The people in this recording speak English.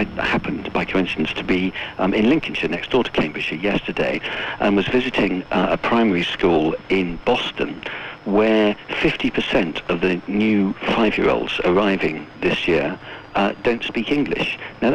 I happened, by coincidence, to be um, in Lincolnshire, next door to Cambridgeshire, yesterday, and was visiting uh, a primary school in Boston where 50% of the new five-year-olds arriving this year uh, don't speak English. Now,